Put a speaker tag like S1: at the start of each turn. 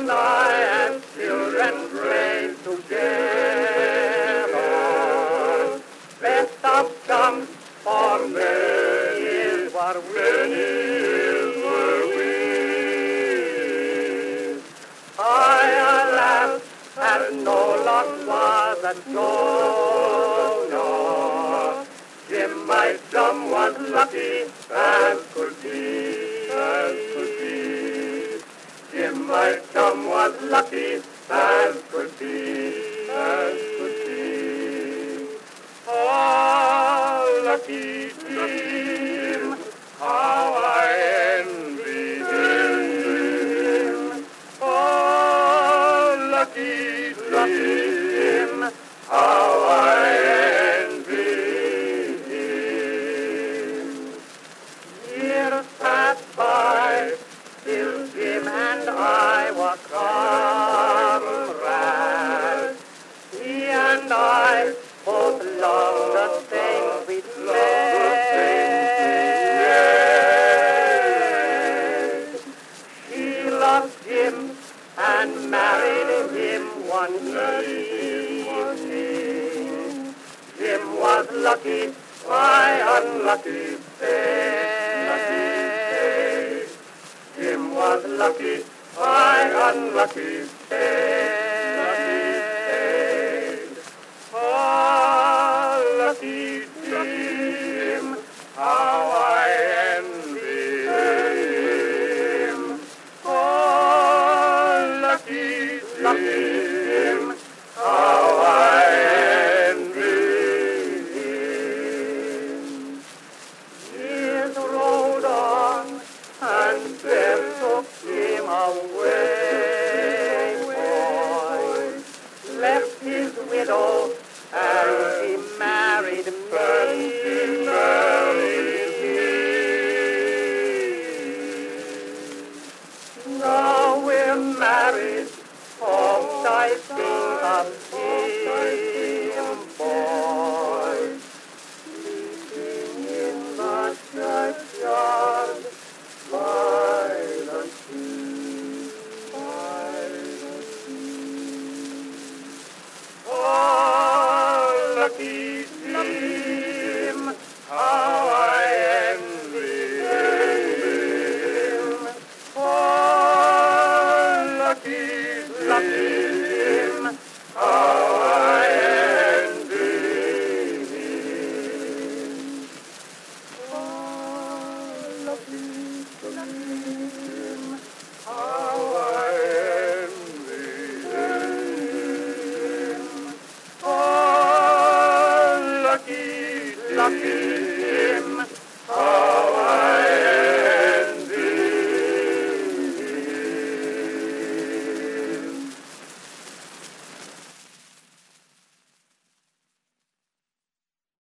S1: and I as children play together. Best of comes for many is what we is what we. I alas had no luck was a donor. Was lucky as could be, as could be. Oh, lucky Jim, how I envy him. Oh, lucky Jim, how loved the things we played. She loved Jim and married him one evening. Jim was lucky, why unlucky say. Jim was lucky, why unlucky say. How I envy him. On, and death took him away, Now